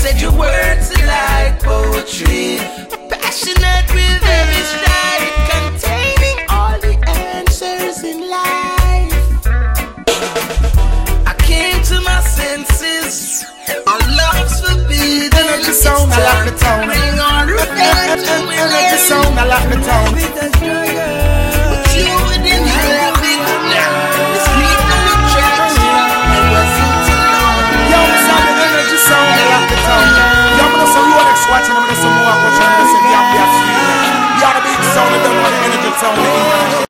Said your words are like poetry, passionate. There's some more opportunities in the atmosphere. You ought to be exalted than what energy tone